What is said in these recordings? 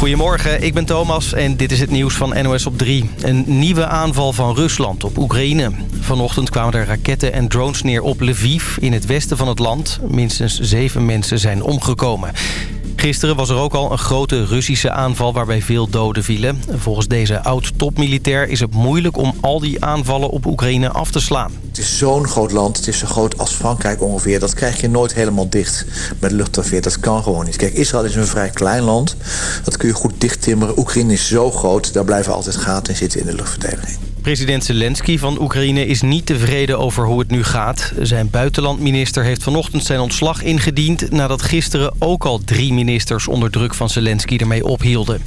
Goedemorgen, ik ben Thomas en dit is het nieuws van NOS op 3. Een nieuwe aanval van Rusland op Oekraïne. Vanochtend kwamen er raketten en drones neer op Lviv in het westen van het land. Minstens zeven mensen zijn omgekomen. Gisteren was er ook al een grote Russische aanval waarbij veel doden vielen. Volgens deze oud-topmilitair is het moeilijk om al die aanvallen op Oekraïne af te slaan. Het is zo'n groot land, het is zo groot als Frankrijk ongeveer. Dat krijg je nooit helemaal dicht met luchtafweer. Dat kan gewoon niet. Kijk, Israël is een vrij klein land. Dat kun je goed dichttimmeren. Oekraïne is zo groot, daar blijven altijd gaten zitten in de luchtverdediging. President Zelensky van Oekraïne is niet tevreden over hoe het nu gaat. Zijn buitenlandminister heeft vanochtend zijn ontslag ingediend... nadat gisteren ook al drie ministers onder druk van Zelensky ermee ophielden.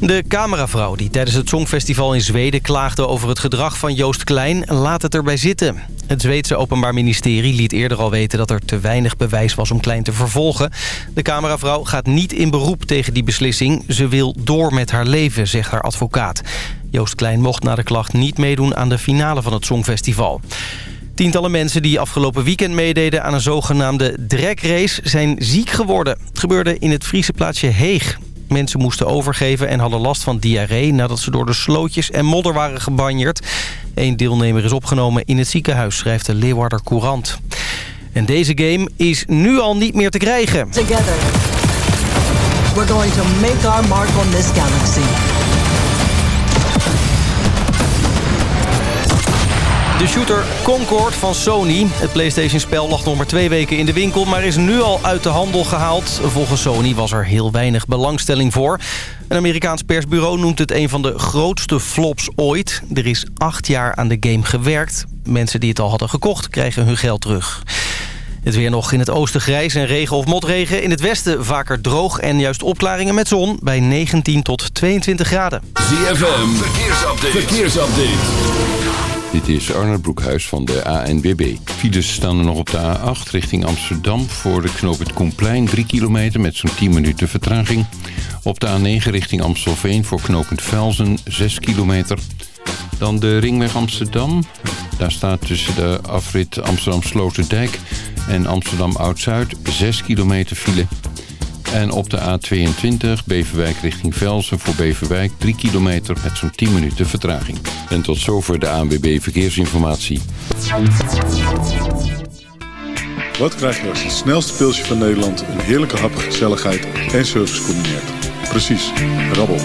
De cameravrouw die tijdens het Songfestival in Zweden klaagde over het gedrag van Joost Klein laat het erbij zitten. Het Zweedse Openbaar Ministerie liet eerder al weten dat er te weinig bewijs was om Klein te vervolgen. De cameravrouw gaat niet in beroep tegen die beslissing. Ze wil door met haar leven, zegt haar advocaat. Joost Klein mocht na de klacht niet meedoen aan de finale van het Songfestival. Tientallen mensen die afgelopen weekend meededen aan een zogenaamde dragrace zijn ziek geworden. Het gebeurde in het Friese plaatsje Heeg. Mensen moesten overgeven en hadden last van diarree... nadat ze door de slootjes en modder waren gebanjerd. Eén deelnemer is opgenomen in het ziekenhuis, schrijft de Leeuwarder Courant. En deze game is nu al niet meer te krijgen. Together, we're going to make our mark on this galaxy. De shooter Concord van Sony. Het PlayStation-spel lag nog maar twee weken in de winkel... maar is nu al uit de handel gehaald. Volgens Sony was er heel weinig belangstelling voor. Een Amerikaans persbureau noemt het een van de grootste flops ooit. Er is acht jaar aan de game gewerkt. Mensen die het al hadden gekocht krijgen hun geld terug. Het weer nog in het oosten grijs en regen of motregen. In het westen vaker droog en juist opklaringen met zon bij 19 tot 22 graden. ZFM, verkeersupdate. verkeersupdate. Dit is Arnold Broekhuis van de ANWB. Files staan er nog op de A8 richting Amsterdam... voor de knoop het Koenplein 3 kilometer met zo'n 10 minuten vertraging. Op de A9 richting Amstelveen voor knooppunt Velzen 6 kilometer. Dan de ringweg Amsterdam. Daar staat tussen de afrit Amsterdam Sloterdijk en Amsterdam Oud-Zuid 6 kilometer file... En op de A22 Beverwijk richting Velsen voor Beverwijk 3 kilometer met zo'n 10 minuten vertraging. En tot zover de ANWB Verkeersinformatie. Wat krijg je als het snelste pilsje van Nederland een heerlijke hap, gezelligheid en service combineert? Precies, rabbel.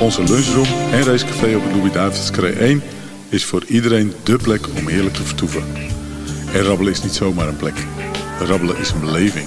Onze lunchroom en racecafé op de Louis-David's 1 is voor iedereen dé plek om heerlijk te vertoeven. En rabbelen is niet zomaar een plek. Rabbelen is een beleving.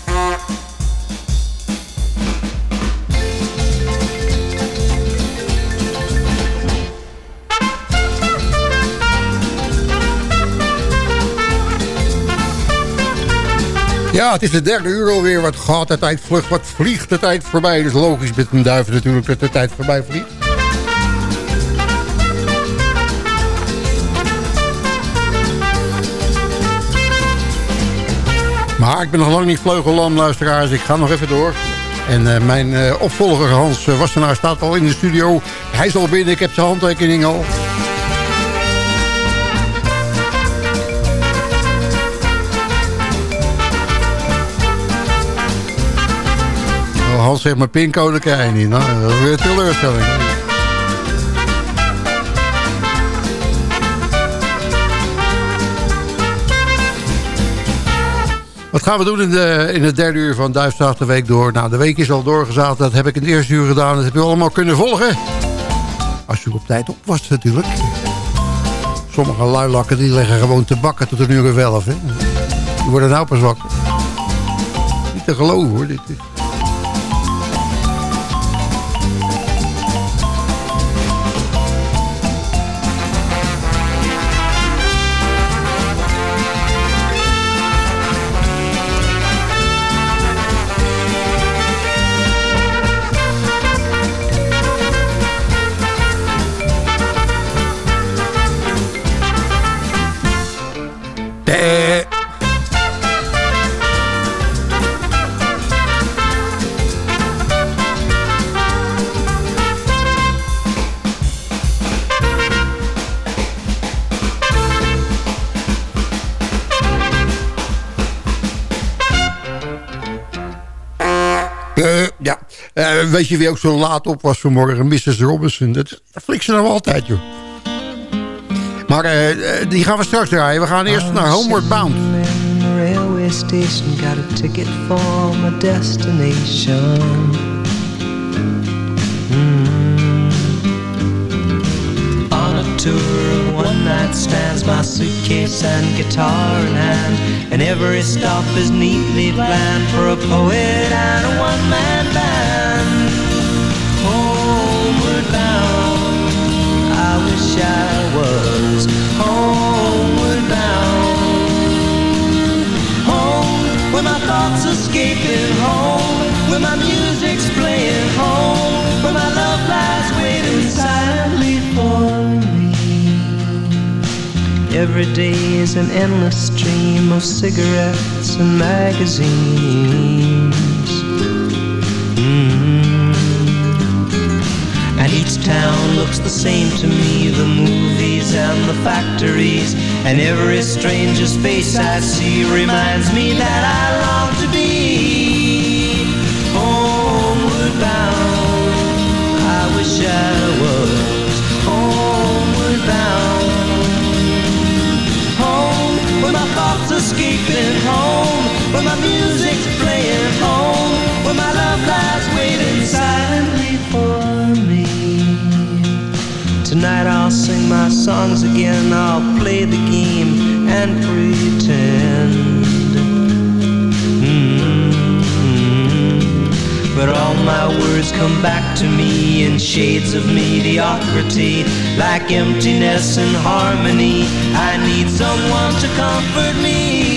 Ja, het is de derde uur alweer. Wat gaat de tijd vlug, wat vliegt de tijd voorbij. Dus logisch met een duif natuurlijk dat de tijd voorbij vliegt. Maar ik ben nog lang niet vleugellam, luisteraars. Ik ga nog even door. En uh, mijn uh, opvolger Hans Wassenaar staat al in de studio. Hij is al binnen, ik heb zijn handtekening al. Hans zegt, mijn pincode krijg je niet. Nou, dat is weer teleurstelling. Wat gaan we doen in, de, in het derde uur van Duifstaat de Week door? Nou, de week is al doorgezaald. Dat heb ik in het eerste uur gedaan. Dat heb je allemaal kunnen volgen. Als u op tijd op was natuurlijk. Sommige luilakken die leggen gewoon te bakken tot een uur of elf. Hè. Die worden nou pas wakker. Niet te geloven hoor. Dit. Weet je wie ook zo laat op was vanmorgen? Mrs. Robinson. Dat, dat ze nou altijd, joh. Maar uh, die gaan we straks draaien. We gaan eerst naar Homeward Bound. railway station Got a ticket for my destination tour of one night stands, my suitcase and guitar in hand, and every stop is neatly planned for a poet and a one-man band. Wish I was homeward bound. Home, where my thoughts escaping home, where my music's playing home, where my love lies waiting silently for me. Every day is an endless stream of cigarettes and magazines. Mm. Each town looks the same to me the movies and the factories. And every stranger's face I see reminds me that I long to be homeward bound. I wish I was homeward bound. Home where my thoughts escaping home, where my music's playing home, where my love lies Tonight I'll sing my songs again, I'll play the game and pretend. Mm-hmm. But all my words come back to me in shades of mediocrity, like emptiness and harmony. I need someone to comfort me.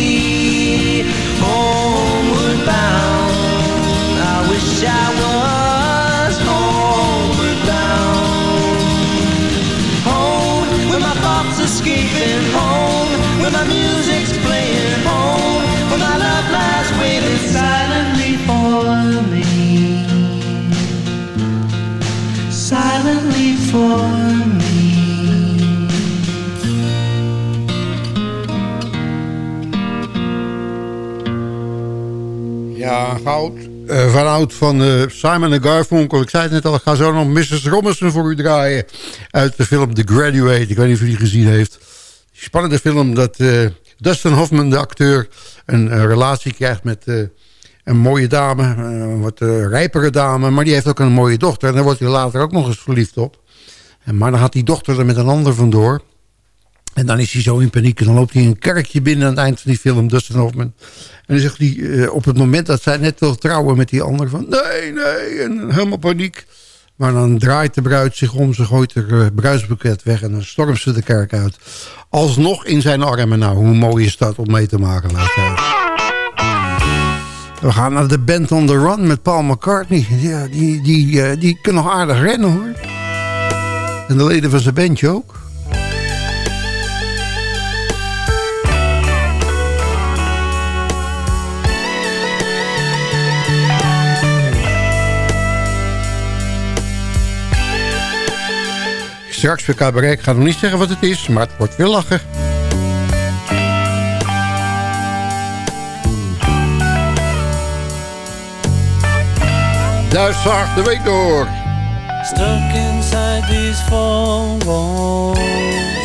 Van uh, Simon Garfunkel. Ik zei het net al, ik ga zo nog Mrs. Robinson voor u draaien. Uit de film The Graduate. Ik weet niet of u die gezien heeft. Spannende film dat uh, Dustin Hoffman, de acteur... een relatie krijgt met een mooie dame, een wat rijpere dame... maar die heeft ook een mooie dochter. En daar wordt hij later ook nog eens verliefd op. En, maar dan had die dochter er met een ander vandoor. En dan is hij zo in paniek. En dan loopt hij een kerkje binnen aan het eind van die film, Dustin Hoffman. En dan zegt hij uh, op het moment dat zij net wil trouwen met die ander... van nee, nee, en helemaal paniek. Maar dan draait de bruid zich om, ze gooit haar uh, bruidsboeket weg... en dan stormt ze de kerk uit. Alsnog in zijn armen. Nou, hoe mooi is dat om mee te maken, luisteraars. We gaan naar de Band on the Run met Paul McCartney. Ja, die, die, uh, die kan nog aardig rennen hoor. En de leden van zijn bandje ook. Straks bij cabaret, ik ga nog niet zeggen wat het is, maar het wordt weer lachen. Duitszaag de week door. Stuck inside these four walls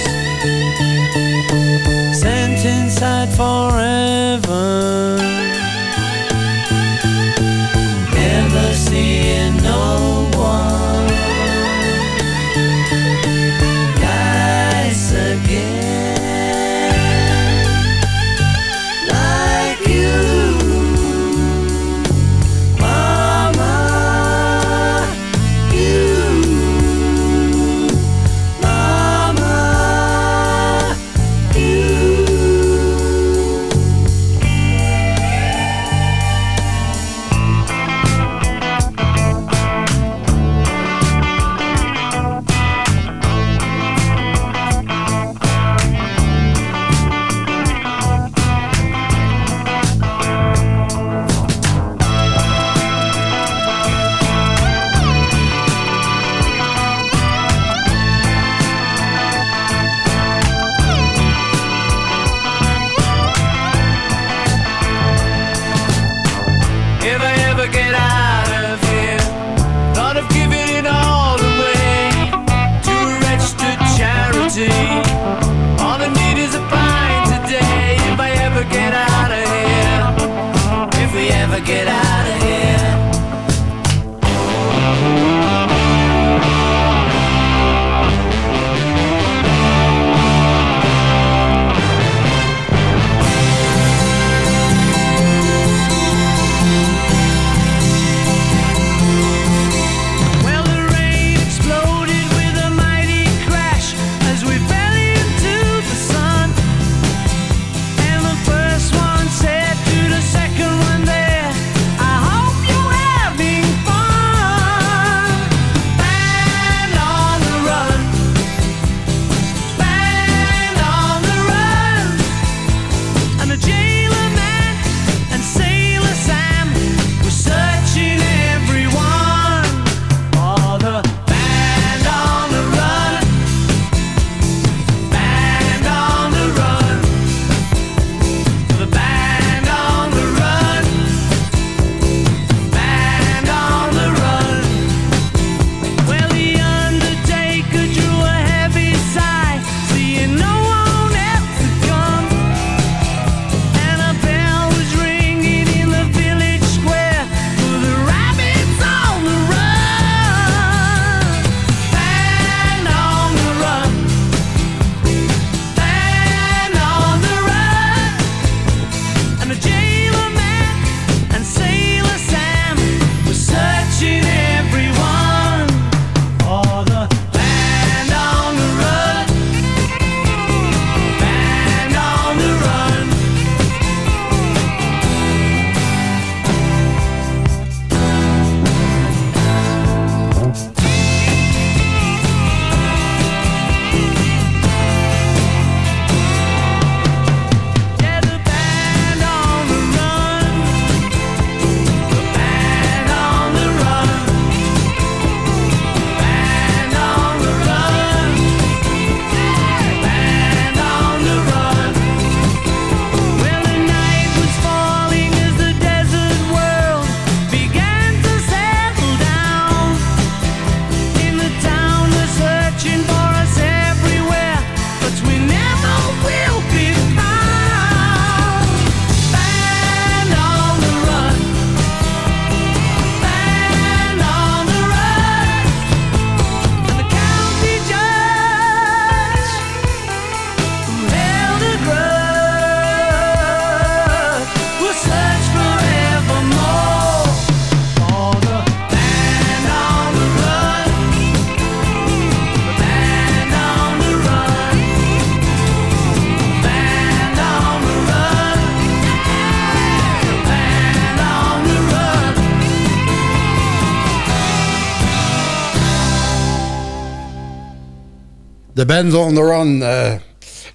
Band on the run. Uh,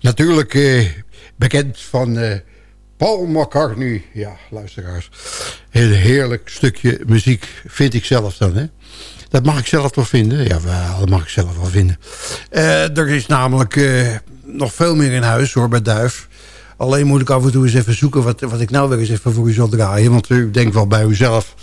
natuurlijk uh, bekend van uh, Paul McCartney. Ja, luisteraars. Een heerlijk stukje muziek vind ik zelf dan. Hè? Dat mag ik zelf toch vinden? Ja, dat mag ik zelf wel vinden. er is namelijk nog veel meer in huis hoor, bij Duif. Alleen moet ik af en toe eens even zoeken wat, wat ik nou weer eens even voor u zal draaien. Want u denkt wel bij uzelf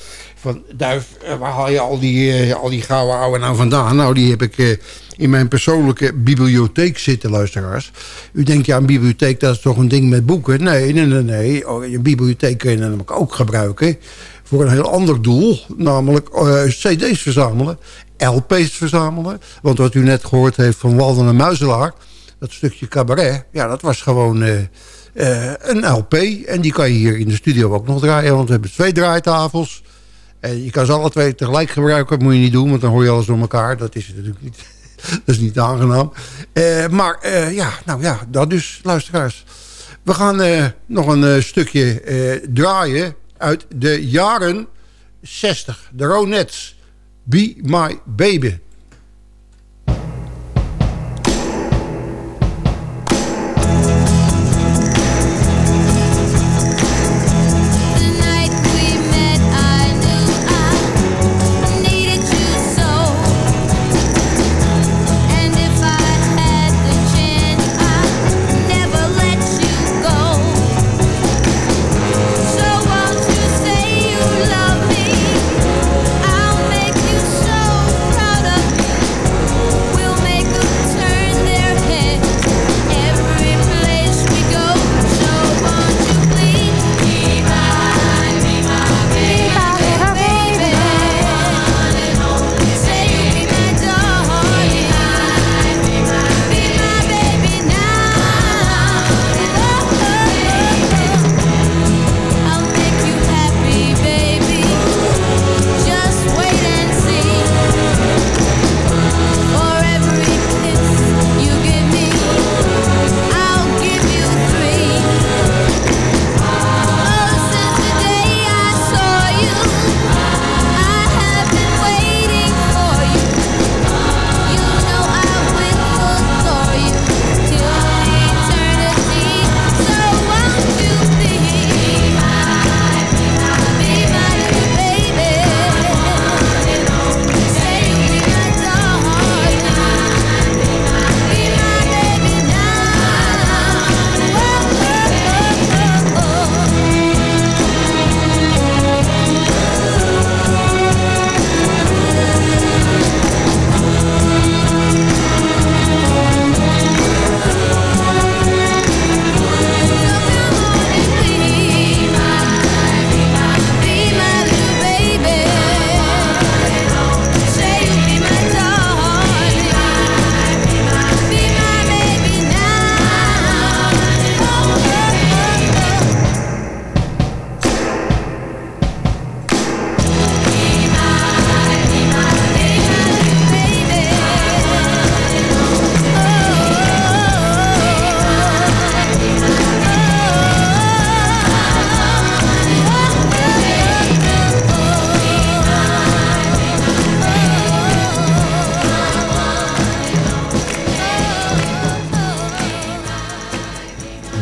van Duif, waar haal je al die, al die gouden ouwe nou vandaan? Nou, die heb ik in mijn persoonlijke bibliotheek zitten, luisteraars. U denkt, ja, een bibliotheek, dat is toch een ding met boeken? Nee, nee, nee. Oh, je bibliotheek kun je namelijk ook gebruiken voor een heel ander doel. Namelijk cd's verzamelen, LP's verzamelen. Want wat u net gehoord heeft van Walden en Muizelaar... dat stukje cabaret, ja, dat was gewoon... Een LP. En die kan je hier in de studio ook nog draaien. Want we hebben twee draaitafels. En je kan ze alle twee tegelijk gebruiken. Dat moet je niet doen, want dan hoor je alles door elkaar. Dat is natuurlijk niet. dat is niet aangenaam. Uh, maar uh, ja, nou ja, dat dus, luisteraars. We gaan nog een stukje draaien uit de jaren 60. De Ronettes. Be My Baby.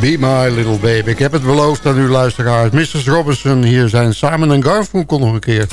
Be My Little Baby. Ik heb het beloofd aan uw luisteraars. Mrs. Robinson, hier zijn Simon en Garfunkel nog een keer.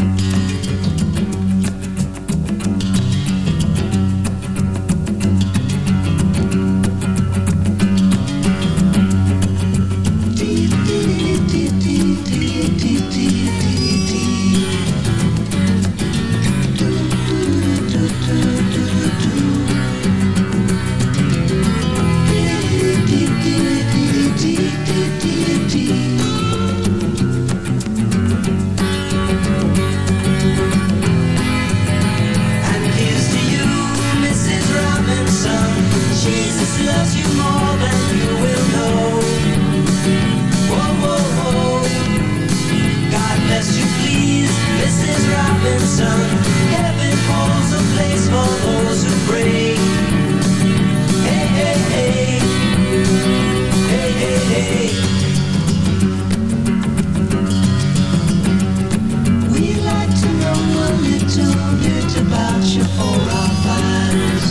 about you for our finds.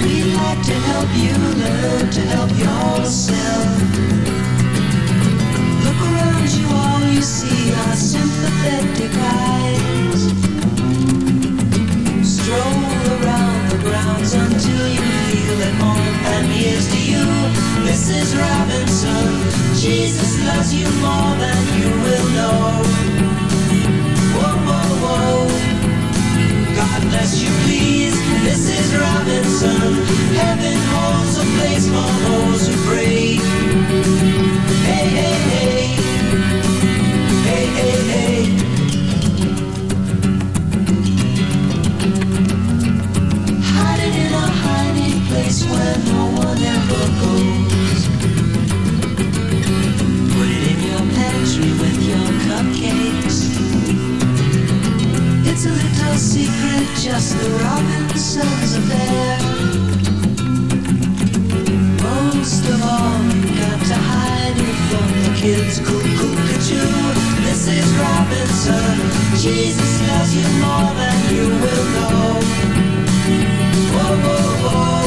We'd like to help you learn to help yourself. Look around you, all you see are sympathetic eyes. Stroll around the grounds until you feel at home. And here's to you, Mrs. Robinson. Jesus loves you more than you will know. as you please, Mrs. Robinson. Heaven holds a place for those who pray. secret, just the Robinsons affair. Most of all, you got to hide it from the kids. Cuckoo, cuckoo, Mrs. Robinson. Jesus loves you more than you will know. Whoa, whoa, whoa.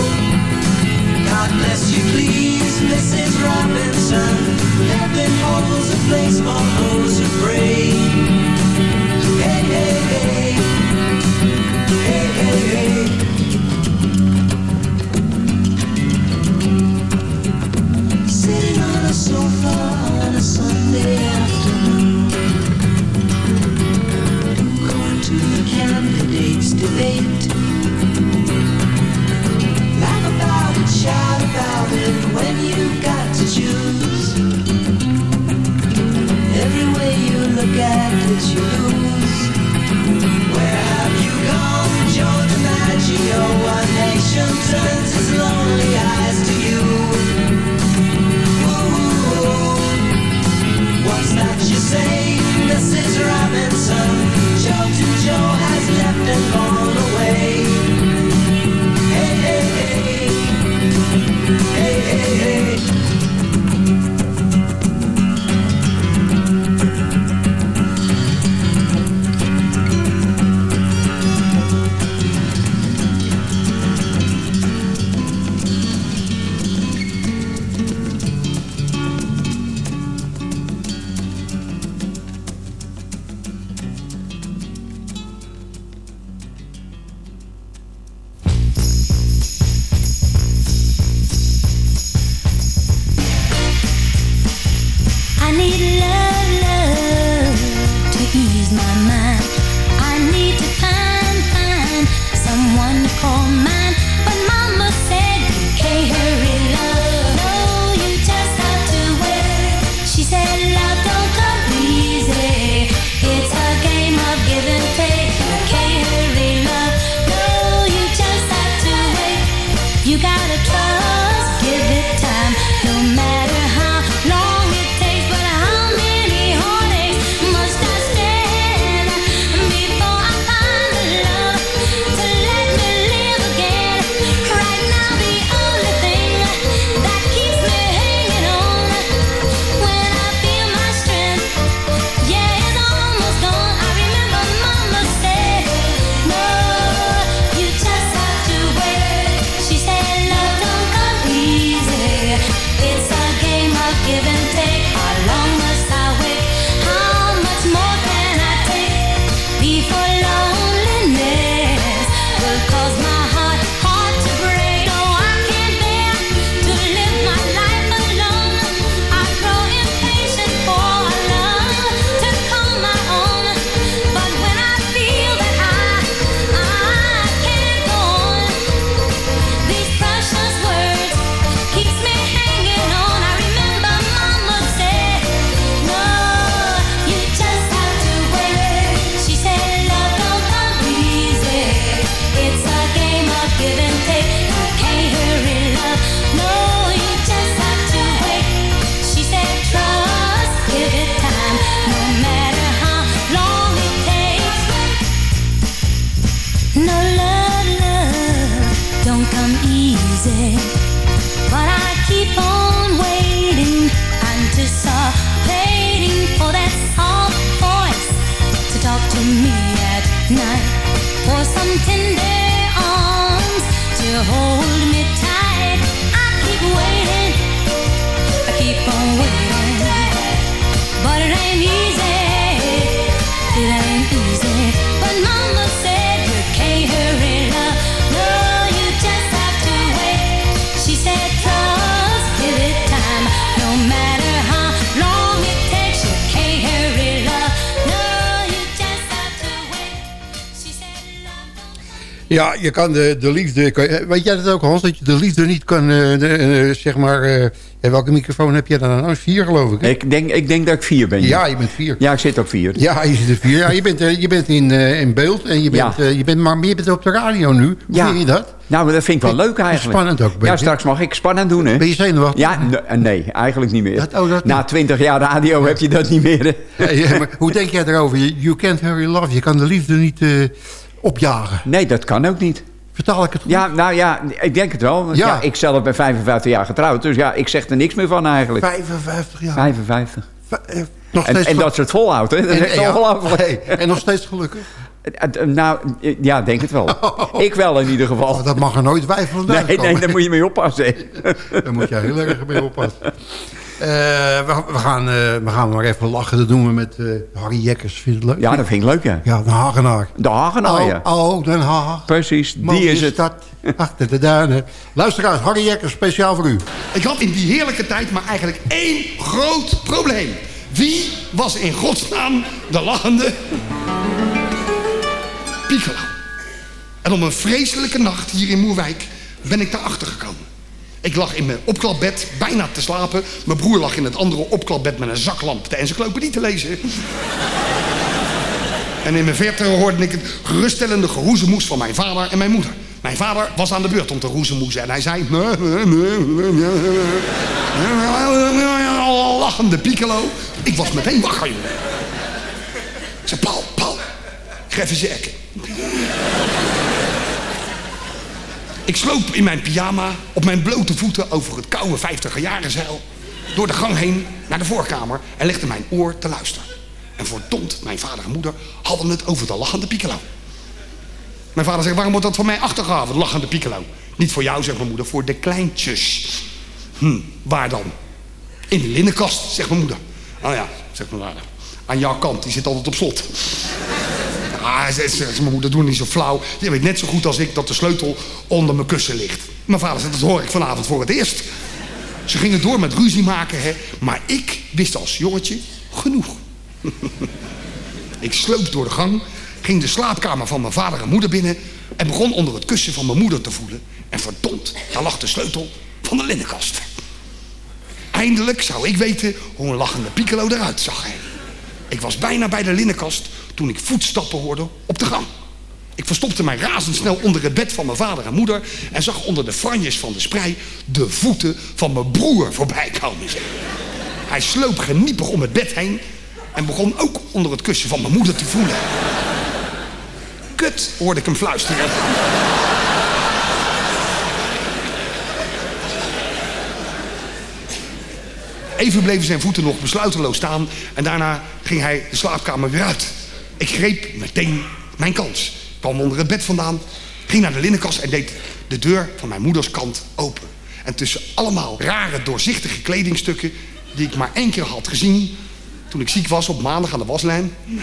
God bless you, please, Mrs. Robinson. Heaven holds a place for those who pray. Ja, je kan de, de liefde... kan je- weet jij dat ook, Hans? Dat je de liefde niet kan, eh, de, eh, zeg maar... eh, welke microfoon heb jij dan aan? Vier, geloof ik. hè? Ik denk, ik denk dat ik vier ben. Ja, je bent vier. Ja, ik zit op vier. Ja, je zit er vier. Ja, je bent, eh, je bent in, eh, in beeld en je bent, Ja. eh, je bent, maar je bent op de radio nu. Hoe Ja. vind je dat? Nou, maar dat vind ik wel leuk eigenlijk. Spannend ook, Ja, straks mag ik spannend doen, hè? Ben je zenuwachtig? Ja, nee, eigenlijk niet meer. Dat- oh, dat Na twintig jaar radio heb je dat niet meer. Ja, maar hoe denk jij erover? You- can't hurry love. Je kan de liefde niet eh, opjagen. Nee, dat kan ook niet. Vertaal ik het goed? Ja, nou ja, ik denk het wel. Want Ja. Ja. ik zelf ben 55 jaar getrouwd. Dus ja, ik zeg er niks meer van eigenlijk. 55 jaar. 55. Va- eh, nog En, steeds en gel- dat ze het volhoudt, hè? Dat is echt ja, ongelooflijk. en nog steeds gelukkig. Eh, eh, Nou, ja, denk het wel. Ik wel in ieder geval. Oh, dat mag er nooit twijfelen Nee, uitkomen. nee, daar moet je mee oppassen. Daar moet je heel erg mee oppassen. Eh, we, we, gaan, eh, we gaan maar even lachen. Dat doen we met eh, Harry Jekkers. Vind je het leuk? Ja, dat vind ik leuk, ja. Ja, de Hagenaar. De Hagenaar, ja. Oh, oh, Den Haag. Precies, Mooie die is het. stad, achter de duinen. Luisteraars, Harry Jekkers, speciaal voor u. Ik had in die heerlijke tijd maar eigenlijk één groot probleem. Wie was in godsnaam de lachende Piccolo? En op een vreselijke nacht hier in Moerwijk ben ik daarachter gekomen. Ik lag in mijn opklapbed, bijna te slapen. Mijn broer lag in het andere opklapbed met een zaklamp de encyclopedie te lezen. En in mijn verte hoorde ik het geruststellende geroezemoes van mijn vader en mijn moeder. Mijn vader was aan de beurt om te roezemoezen en hij zei... Lachende piccolo. Ik was meteen wakker, jongen. Ik zei, Paul, Paul, geef eens je ekken. Ik sloop in mijn pyjama op mijn blote voeten over het koude 50 jaren zeil... door de gang heen naar de voorkamer en legde mijn oor te luisteren. En verdomd, mijn vader en moeder hadden het over de lachende piccolo. Mijn vader zegt, waarom wordt dat van mij achtergehaald, lachende piccolo? Niet voor jou, zegt mijn moeder, voor de kleintjes. Hm, waar dan? In de linnenkast, zegt mijn moeder. Oh ja, zegt mijn vader. Aan jouw kant, die zit altijd op slot. Ah, mijn moeder, doe niet zo flauw. Je weet net zo goed als ik dat de sleutel onder mijn kussen ligt. Mijn vader zegt, dat hoor ik vanavond voor het eerst. Ze gingen door met ruzie maken, hè. Maar ik wist als jongetje genoeg. ik sloop door de gang, ging de slaapkamer van mijn vader en moeder binnen... en begon onder het kussen van mijn moeder te voelen. En verdomd, daar lag de sleutel van de linnenkast. Eindelijk zou ik weten hoe een lachende piccolo eruit zag. Ik was bijna bij de linnenkast toen ik voetstappen hoorde op de gang. Ik verstopte mij razendsnel onder het bed van mijn vader en moeder... en zag onder de franjes van de sprei de voeten van mijn broer voorbij komen. Hij sloop geniepig om het bed heen... en begon ook onder het kussen van mijn moeder te voelen. Kut, hoorde ik hem fluisteren. Even bleven zijn voeten nog besluiteloos staan en daarna ging hij de slaapkamer weer uit. Ik greep meteen mijn kans. Ik kwam onder het bed vandaan, ging naar de linnenkast en deed de deur van mijn moeders kant open. En tussen allemaal rare, doorzichtige kledingstukken die ik maar één keer had gezien toen ik ziek was op maandag aan de waslijn,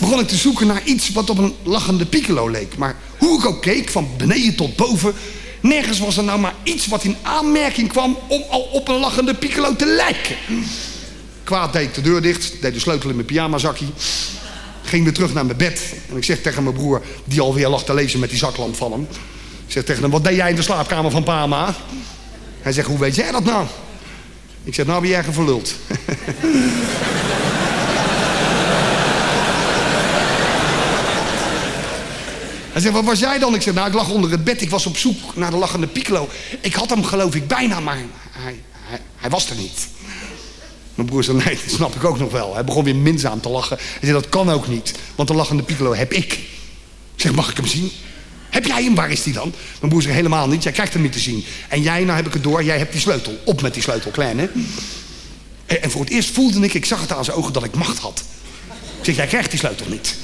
begon ik te zoeken naar iets wat op een lachende piccolo leek. Maar hoe ik ook keek, van beneden tot boven, nergens was er nou maar iets wat in aanmerking kwam om al op een lachende piccolo te lijken. Kwaad deed de deur dicht, deed de sleutel in mijn pyjamazakje, ging weer terug naar mijn bed. En ik zeg tegen mijn broer, die alweer lag te lezen met die zaklamp van hem. Ik zeg tegen hem, wat deed jij in de slaapkamer van Pama? Hij zegt, hoe weet jij dat nou? Ik zeg, nou ben jij verluld. Hij zegt, wat was jij dan? Ik zeg, nou, ik lag onder het bed. Ik was op zoek naar de lachende piccolo. Ik had hem, geloof ik, bijna, maar hij, hij, hij was er niet. Mijn broer zei, nee, dat snap ik ook nog wel. Hij begon weer minzaam te lachen. Hij zei, dat kan ook niet, want de lachende piccolo heb ik. Ik zeg, mag ik hem zien? Heb jij hem? Waar is die dan? Mijn broer zegt, helemaal niet. Jij krijgt hem niet te zien. En jij, nou heb ik het door, jij hebt die sleutel. Op met die sleutel, klein, hè? En, voor het eerst voelde ik, ik zag het aan zijn ogen, dat ik macht had. Ik zeg, jij krijgt die sleutel niet.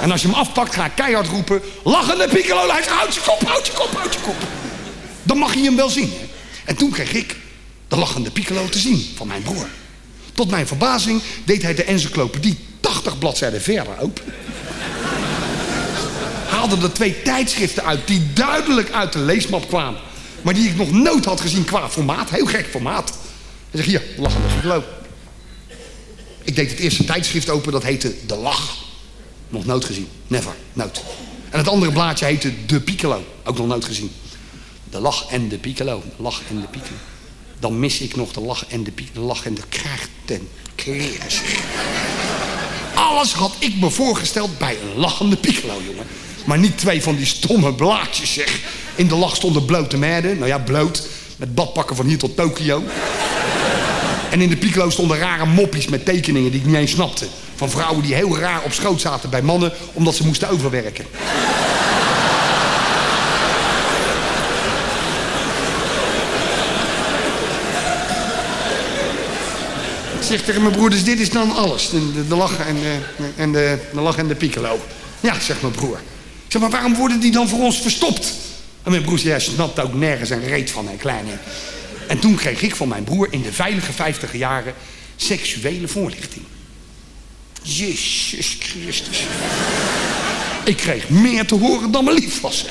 En als je hem afpakt, ga ik keihard roepen... Lachende piccolo, hij zegt, houd je kop, houd je kop, houd je kop. Dan mag je hem wel zien. En toen kreeg ik de lachende piccolo te zien van mijn broer. Tot mijn verbazing deed hij de encyclopedie 80 bladzijden verder open. Haalde er twee tijdschriften uit die duidelijk uit de leesmap kwamen. Maar die ik nog nooit had gezien qua formaat. Heel gek formaat. Hij zegt, hier, lachende piccolo. Ik deed het eerste tijdschrift open, dat heette De Lach. Nog nooit gezien. Never. Nooit. En het andere blaadje heette De Piccolo. Ook nog nooit gezien. De lach en de piccolo. De lach en de piccolo. Dan mis ik nog de lach en de. De lach en de zeg. Alles had ik me voorgesteld bij een lachende piccolo, jongen. Maar niet twee van die stomme blaadjes, zeg. In de lach stonden blote meiden. Nou ja, bloot. Met badpakken van hier tot Tokio. En in de piccolo stonden rare moppies met tekeningen die ik niet eens snapte. Van vrouwen die heel raar op schoot zaten bij mannen, omdat ze moesten overwerken. Ik zeg tegen mijn broer, dus dit is dan alles. De, de, lach en, de, en de, de lach en de. Ja, zegt mijn broer. Ik zeg, maar waarom worden die dan voor ons verstopt? En mijn broer zei, hij snapt ook nergens een reet van, hè, kleine. En toen kreeg ik van mijn broer in de veilige vijftiger jaren seksuele voorlichting. Jezus Christus. Ik kreeg meer te horen dan me lief was.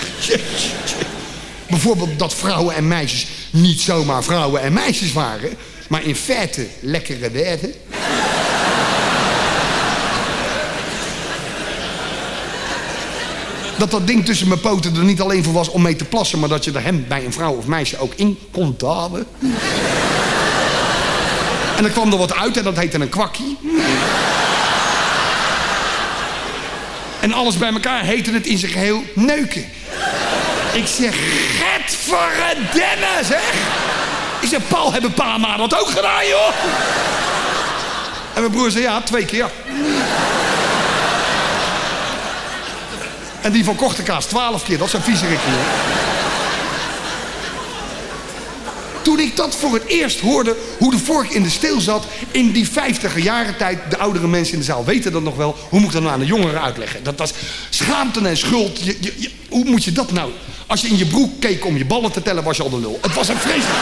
Bijvoorbeeld dat vrouwen en meisjes niet zomaar vrouwen en meisjes waren, maar in feite lekkere werden. Dat dat ding tussen mijn poten er niet alleen voor was om mee te plassen, maar dat je er hem bij een vrouw of meisje ook in kon dalen. En dan kwam er wat uit en dat heette een kwakkie. En alles bij elkaar heette het in zijn geheel neuken. Ik zeg, get voor een denne, zeg. Ik zeg, Paul, hebben pa en ma dat ook gedaan, joh? En mijn broer zei, ja, twee keer. En die van Kortekaas, twaalf keer. Dat zijn viezerikken, joh. Toen ik dat voor het eerst hoorde, hoe de vork in de steel zat... in die vijftiger jaren tijd, de oudere mensen in de zaal weten dat nog wel... hoe moet ik dat nou aan de jongeren uitleggen? Dat was schaamte en schuld. Je, hoe moet je dat nou? Als je in je broek keek om je ballen te tellen, was je al de lul. Het was een vreselijk.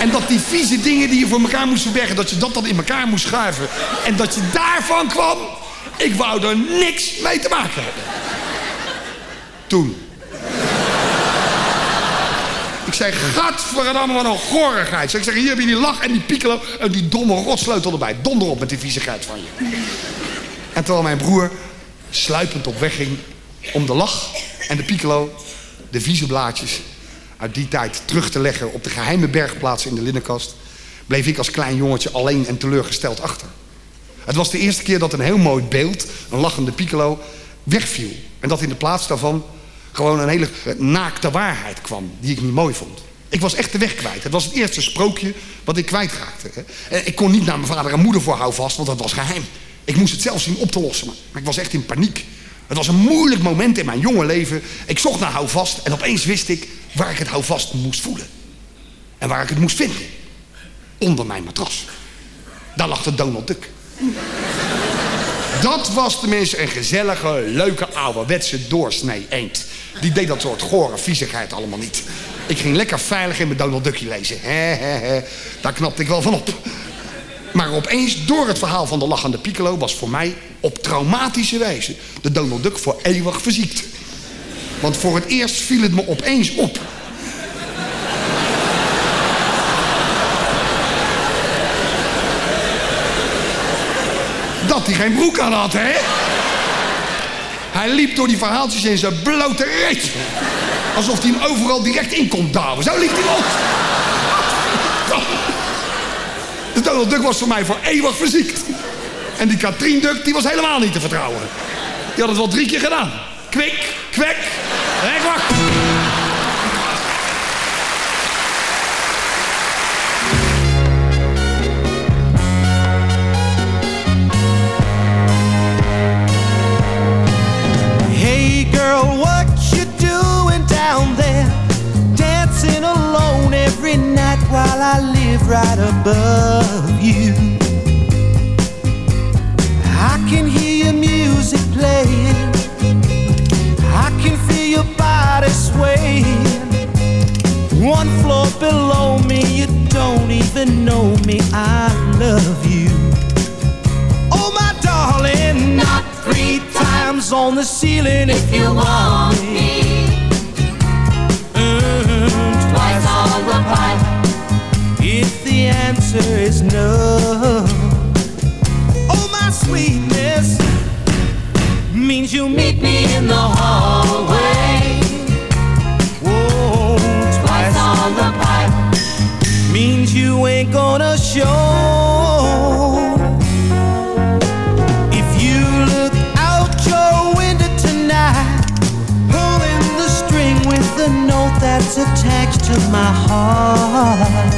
En dat die vieze dingen die je voor elkaar moest verbergen... dat je dat dan in elkaar moest schuiven. En dat je daarvan kwam... ik wou er niks mee te maken hebben. Toen. Ik zei, gadverdamme, wat een gorigheid. Ik zeg, hier heb je die lach en die piccolo en die domme rotsleutel erbij. Donder op met die viezigheid van je. En terwijl mijn broer sluipend op weg ging om de lach en de piccolo, de vieze blaadjes uit die tijd terug te leggen op de geheime bergplaats in de linnenkast, bleef ik als klein jongetje alleen en teleurgesteld achter. Het was de eerste keer dat een heel mooi beeld, een lachende piccolo, wegviel. En dat in de plaats daarvan gewoon een hele naakte waarheid kwam, die ik niet mooi vond. Ik was echt de weg kwijt. Het was het eerste sprookje wat ik kwijtraakte. En ik kon niet naar mijn vader en moeder voor houvast, want dat was geheim. Ik moest het zelf zien op te lossen, maar maar ik was echt in paniek. Het was een moeilijk moment in mijn jonge leven. Ik zocht naar houvast en opeens wist ik waar ik het houvast moest voelen. En waar ik het moest vinden. Onder mijn matras. Daar lag de Donald Duck. Dat was tenminste een gezellige, leuke, ouderwetse doorsnee eend. Die deed dat soort gore viezigheid allemaal niet. Ik ging lekker veilig in mijn Donald Duckje lezen. He, he, he. Daar knapte ik wel van op. Maar opeens, door het verhaal van de lachende piccolo... was voor mij op traumatische wijze de Donald Duck voor eeuwig verziekt. Want voor het eerst viel het me opeens op... dat hij geen broek aan had, hè? Hij liep door die verhaaltjes in zijn blote reet. Alsof hij hem overal direct in kon douwen. Zo liep hij rond. De Donald Duck was voor mij voor eeuwig verziekt. En die Katrien Duck, die was helemaal niet te vertrouwen. Die had het wel drie keer gedaan. Kwik, kwek, rekwak. Girl, what you doing down there? Dancing alone every night while I live right above you. I can hear your music playing. I can feel your body swaying. One floor below me, you don't even know me. I love you. matches on the ceiling if you want me. Mm, twice on the pipe. If the answer is no, oh my sweetness means you meet me in the hallway. Whoa, twice on the pipe means you ain't gonna show. is attached to my heart.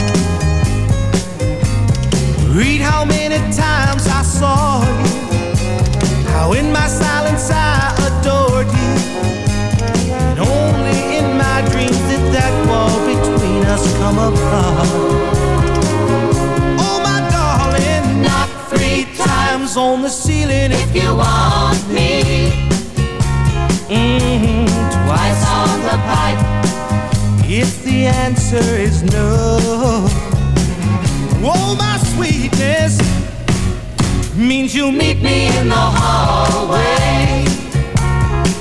Read how many times I saw you How in my silence I adored you And only in my dreams did that wall between us come apart. Oh my darling Knock three times on the ceiling if you want me. Mm -hmm. Twice on the pipe answer is no. Oh, my sweetness means you meet me in the hallway.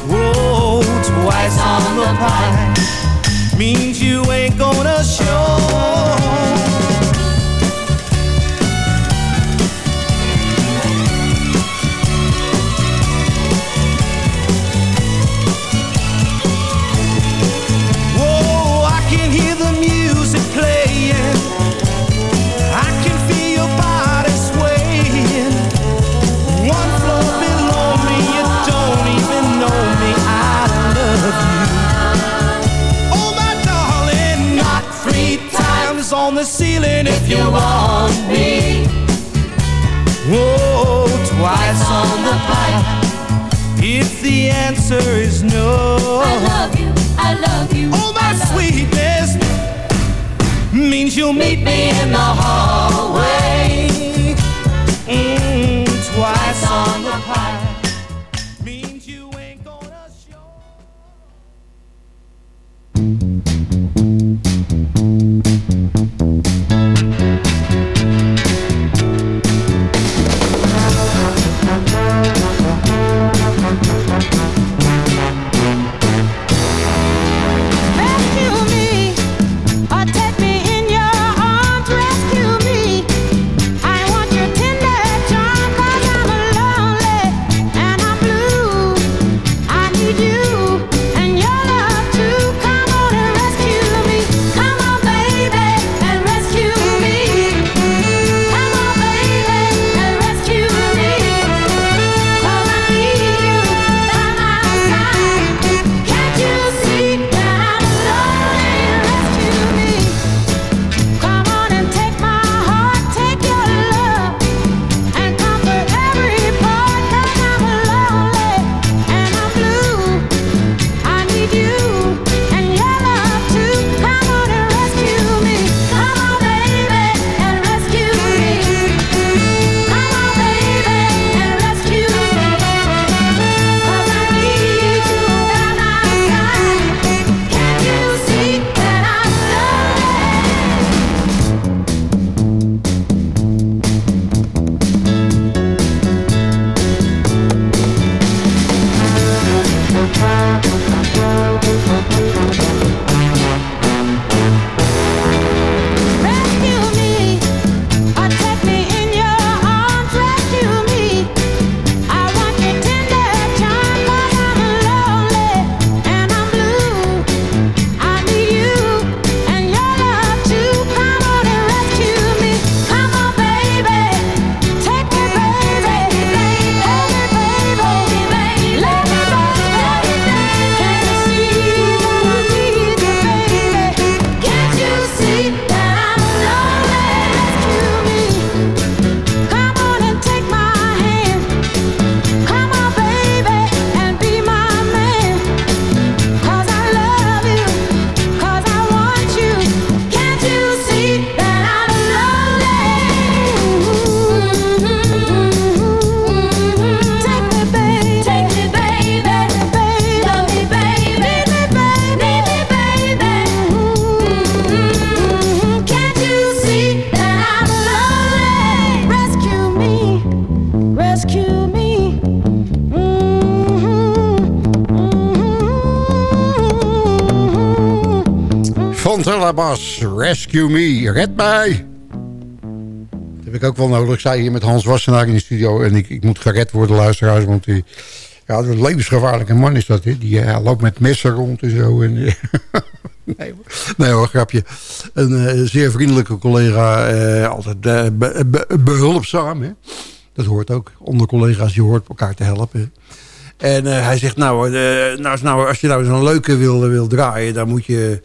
Oh, twice on the pie means you ain't gonna show. you'll meet me in the hallway. Rescue Me, Red Mij. Dat heb ik ook wel nodig. Ik sta hier met Hans Wassenaar in de studio en ik, ik moet gered worden, luisteraars. Want die, ja, een levensgevaarlijke man is dat. Hè? Die eh, loopt met messen rond en zo. En, eh, nee, hoor. nee hoor, grapje. Een eh, zeer vriendelijke collega, altijd behulpzaam. Dat hoort ook. Onder collega's, je hoort elkaar te helpen. En hij zegt, nou, nou, nou, als je nou zo'n leuke wil draaien... dan moet je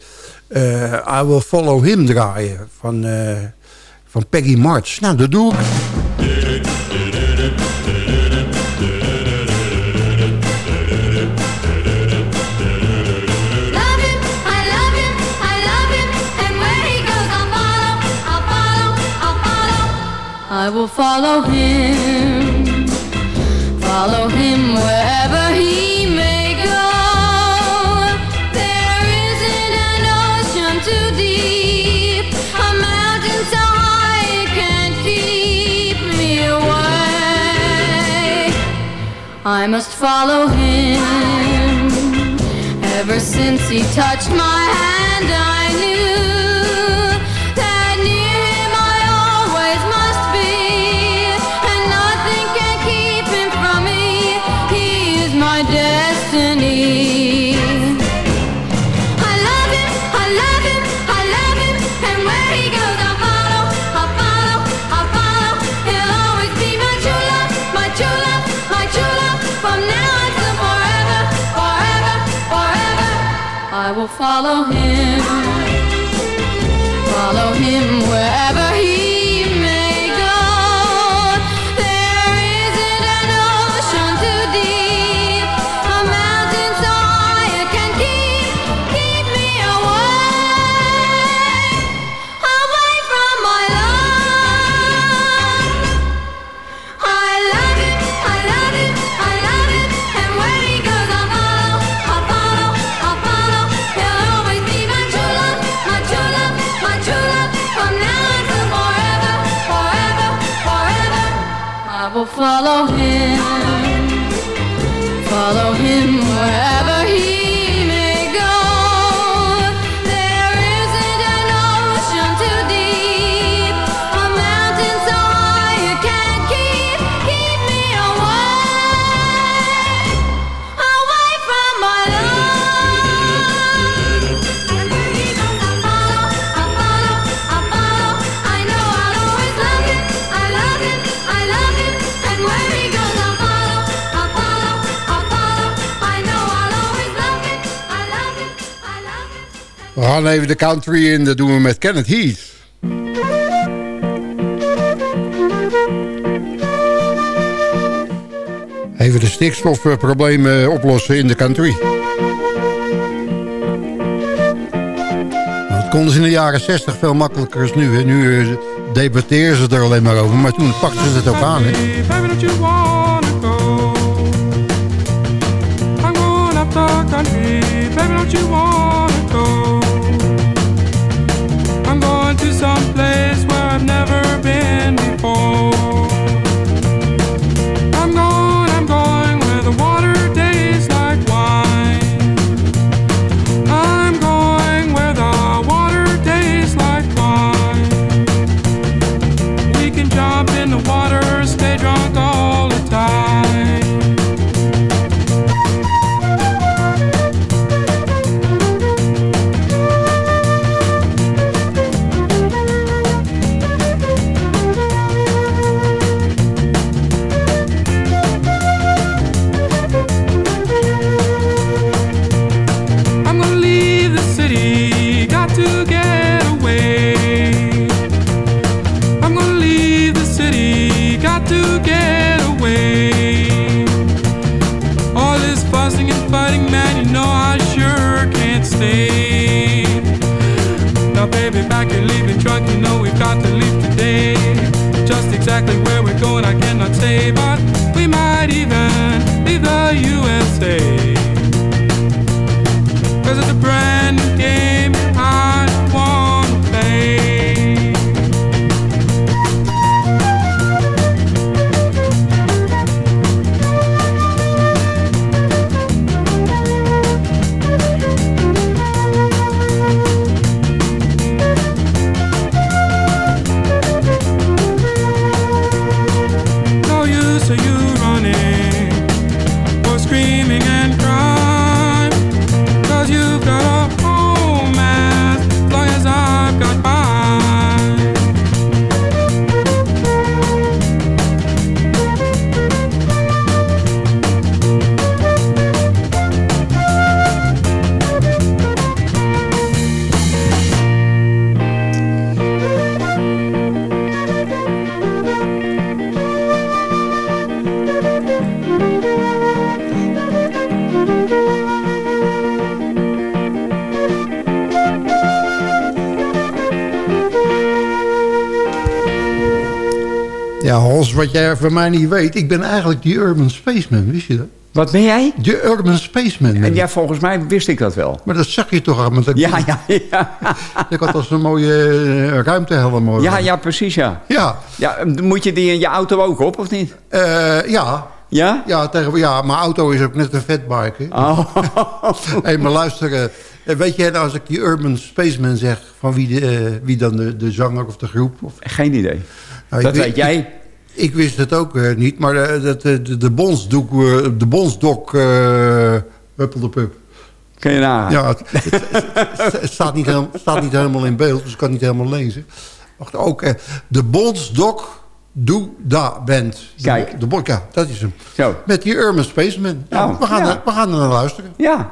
I Will Follow Him draaien van, eh, van Peggy March. Nou, dat doe ik. Love him, I love must follow him. Ever since he touched my hand, will follow him, follow him, We gaan even de country in. Dat doen we met Kenneth Heath. Even de stikstofproblemen oplossen in de country. Dat konden ze in de jaren 60 veel makkelijker als nu. Nu eh, debatteren ze er alleen maar over. Maar toen pakten ze het ook aan. Hè. Baby, you wanna? Wat jij van mij niet weet... ik ben eigenlijk die Urban Spaceman, wist je dat? Wat ben jij? De Urban Spaceman. En ja, volgens mij wist ik dat wel. Maar dat zag je toch dat- Ja, ja, ja. Ik had als een mooie uh, ruimtehelm. hoor. Ja, ja, precies, ja. Ja. ja. Moet je die in je auto ook op, of niet? Eh, ja. Ja? Ja, tegen, ja, mijn auto is ook net een fatbike. hè. Oh. Hé, maar luister. eh, weet jij nou, als ik die Urban Spaceman zeg... van wie, de, eh, wie dan de, de zanger of de groep? Of... Geen idee. Nou, Dat weet jij. Ik, wist het ook eh, niet, maar eh, dat, eh, de, de bondsdoek... eh, de bondsdok... de pup. Kun je nagaan. Ja, het, het- het- het staat, niet helemaal, staat niet helemaal in beeld, dus ik kan het niet helemaal lezen. Wacht, ook de Bondsdok Doe Da Band. De- Kijk. De, ja, dat is hem. Zo. Met die Urban Spaceman. Ja, Oh, we, gaan ja. er, we gaan er naar luisteren. Ja.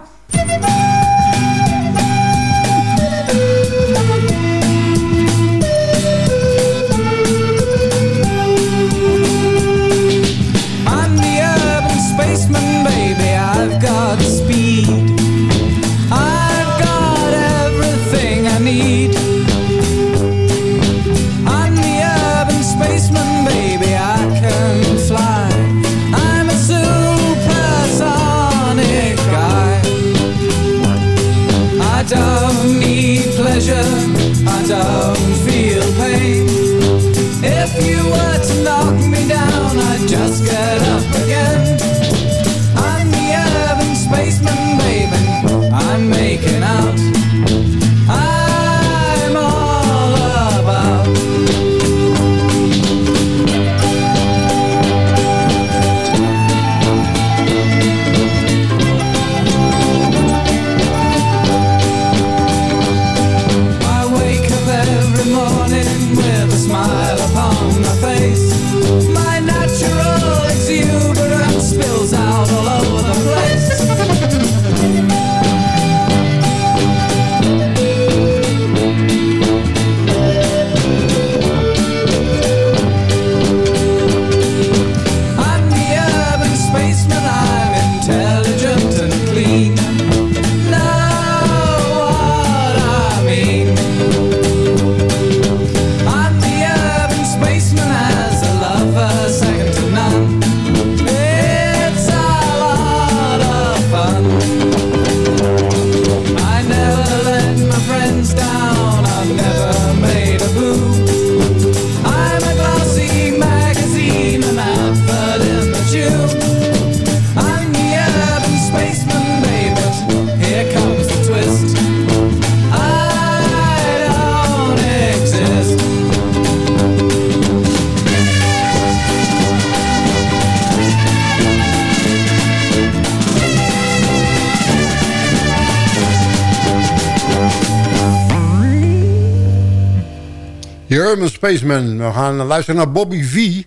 We gaan luisteren naar Bobby V.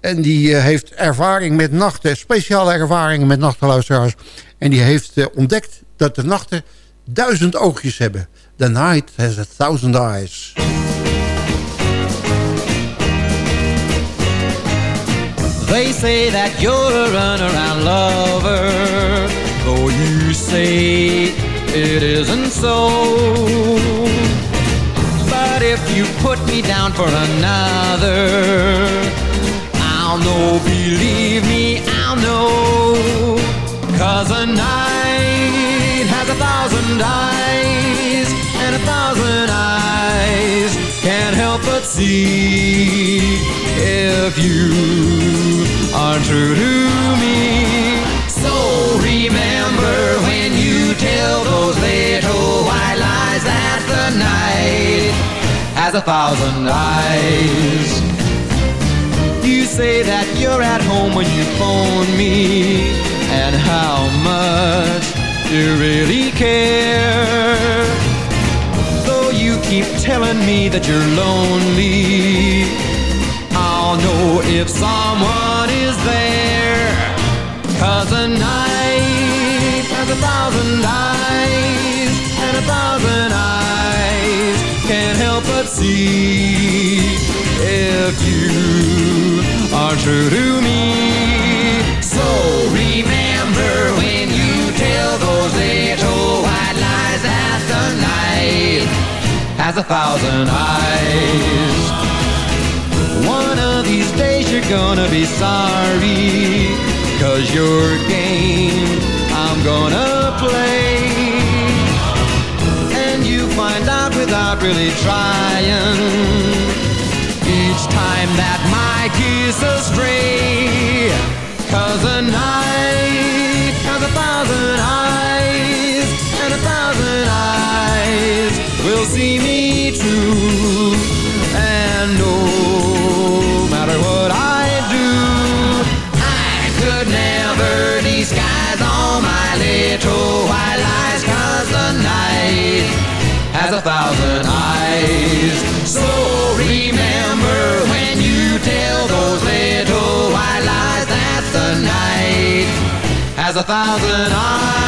En die eh, heeft ervaring met nachten. Speciale ervaringen met nachten, luisteraars. En die heeft eh, ontdekt dat de nachten duizend oogjes hebben. The night has a thousand eyes. They say that you're a runaround lover, though you say it isn't so. If you put me down for another, I'll know, believe me, I'll know. Cause a night has a thousand eyes, and a thousand eyes can't help but see if you are true to me. Has a thousand eyes. You say that you're at home when you phone me and how much you really care. Though you keep telling me that you're lonely, I'll know if someone is there. Cause a night has a thousand eyes, see if you are true to me. So remember when you tell those little white lies that the night has a thousand eyes. One of these days you're gonna be sorry, cause your game I'm gonna play. Really trying. Each time that my kiss astray. Cause a night has a thousand eyes, and a thousand eyes will see me true. And no matter what I do, I could never disguise all my little white lies. Cause the night has a thousand So remember when you tell those little white lies that the night has a thousand eyes.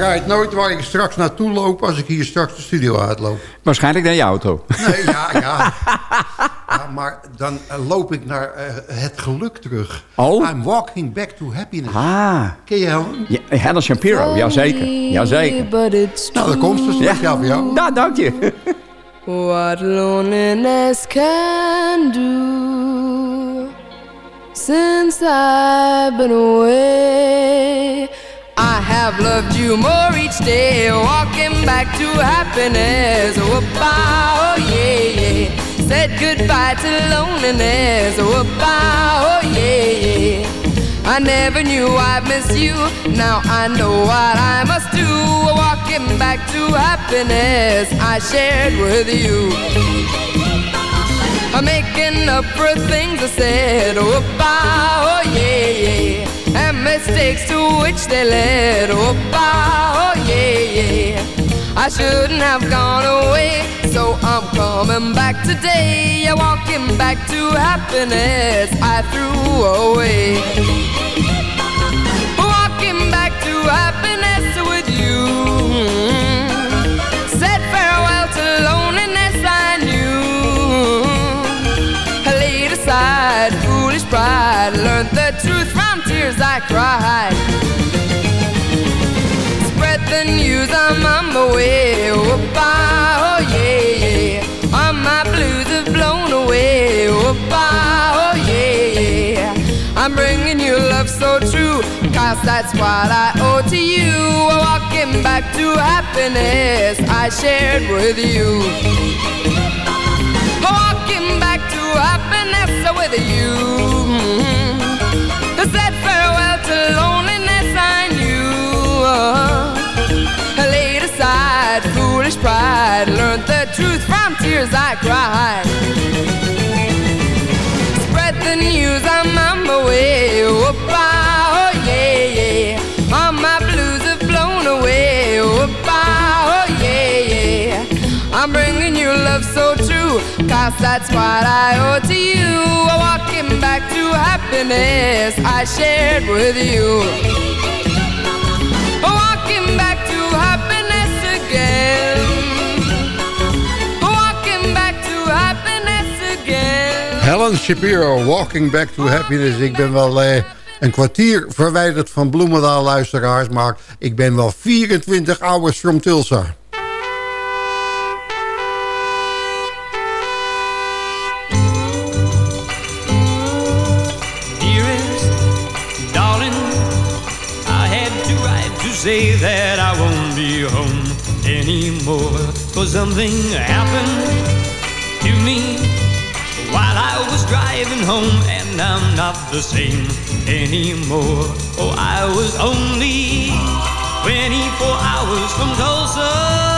Rijdt nooit waar ik straks naartoe loop... als ik hier straks de studio uitloop. Waarschijnlijk naar je auto. Nee, ja, ja. ja maar dan eh, loop ik naar eh, het geluk terug. Oh? I'm walking back to happiness. Ah. Ken je hem? Ja, Helen Shapiro, jazeker. jazeker. Nou, dan komt ze straks ja. voor jou. Ja, dank je. What loneliness can do since I've been away. I have loved you more each day, walking back to happiness. Whoop-ah, oh yeah, yeah. Said goodbye to loneliness. Whoop-ah, oh yeah, yeah. I never knew I'd miss you. Now I know what I must do. Walking back to happiness I shared with you. I'm making up for things I said. Bah, oh yeah, yeah mistakes to which they led. Oh, bah, oh yeah, yeah. I shouldn't have gone away, so I'm coming back today. Yeah, walking back to happiness I threw away. Walking back to happiness with you. Said farewell to loneliness I knew. I laid aside foolish pride, learned the truth cry. Spread the news, I'm on my way. Oh, oh yeah, yeah. All my blues have blown away. Oh, oh yeah, yeah. I'm bringing you love so true, cause that's what I owe to you. Walking back to happiness I shared with you. Walking back to happiness with you. Loneliness I knew. Uh-huh. Laid aside foolish pride, learned the truth from tears I cried. Spread the news, I'm on my way. Oh, oh yeah, yeah. All I'm bringing you love so true, cause that's what I owe to you. Walking back to happiness I shared with you. Walking back to happiness again. Walking back to happiness again. Helen Shapiro, Walking Back to Happiness. Ik ben wel eh, een kwartier verwijderd van Bloemendaal luisteraars... maar ik ben wel 24 hours from Tulsa. Say that I won't be home anymore. Cause something happened to me while I was driving home, and I'm not the same anymore. Oh, I was only 24 hours from Tulsa.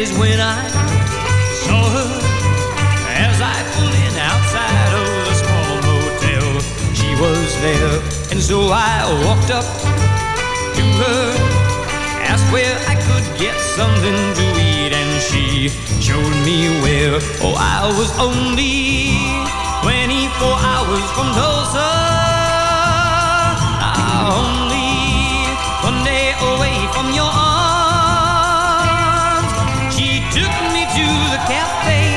That is when I saw her as I pulled in outside of the small motel. She was there, and so I walked up to her, asked where I could get something to eat, and she showed me where. Oh, I was only 24 hours from Tulsa. Only one day away from your arms. To the cafe.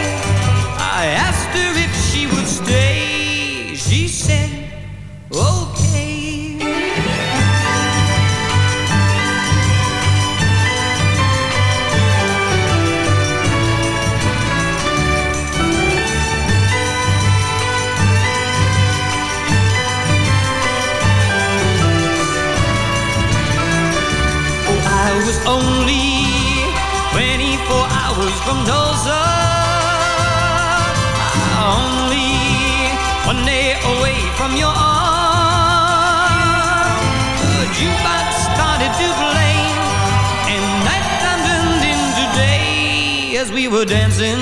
Your arms. The jukebox started to play, and nighttime turned into day as we were dancing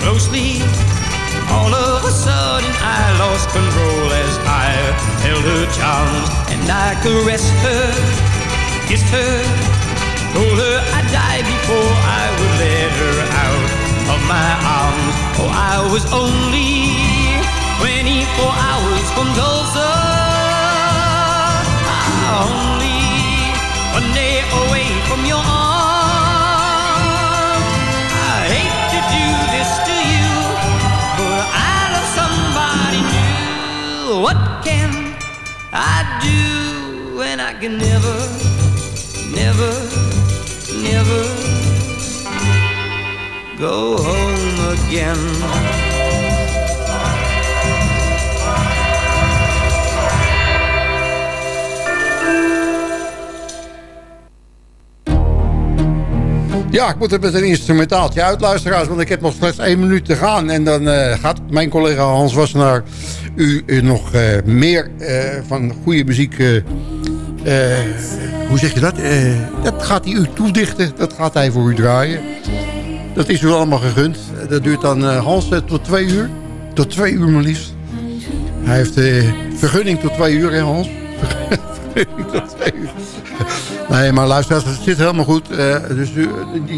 closely. All of a sudden, I lost control as I held her charms, and I caressed her, kissed her, told her I'd die before I would let her out of my arms. Oh, I was only 24 hours from Tulsa. Only one day away from your arms. I hate to do this to you, but I love somebody new. What can I do when I can never, never, never go home again? Ja, ik moet het met een instrumentaaltje uitluisteraars, want ik heb nog slechts één minuut te gaan. En dan eh, gaat mijn collega Hans Wassenaar u eh, nog eh, meer van goede muziek... hoe zeg je dat? Dat gaat hij u toedichten, dat gaat hij voor u draaien. Dat is u allemaal gegund. Dat duurt dan Hans tot twee uur. Tot twee uur maar liefst. Hij heeft vergunning tot twee uur, hè Hans? vergunning tot twee uur. Nee, maar luister, het zit helemaal goed. Eh, dus die,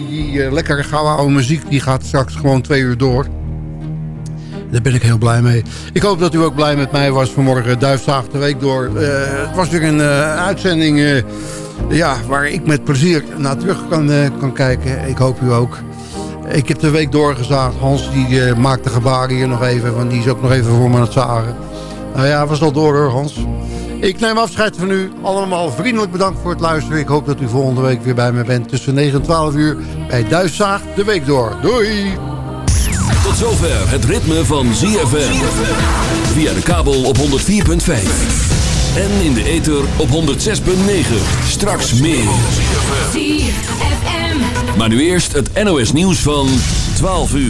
die eh, lekkere gouden oude muziek die gaat straks gewoon twee uur door. Daar ben ik heel blij mee. Ik hoop dat u ook blij met mij was vanmorgen. Duifzaag de week door. Eh, het was weer een uitzending ja, waar ik met plezier naar terug kan, kan kijken. Ik hoop u ook. Ik heb de week doorgezaagd. Hans die maakt de gebaren hier nog even. Want die is ook nog even voor me aan het zagen. Nou ja, was al door hoor Hans. Ik neem afscheid van u. Allemaal vriendelijk bedankt voor het luisteren. Ik hoop dat u volgende week weer bij me bent. Tussen 9 en 12 uur bij Duifzaag de week door. Doei! Tot zover het ritme van ZFM. Via de kabel op 104.5. En in de ether op 106.9. Straks meer. ZFM. Maar nu eerst het NOS nieuws van 12 uur.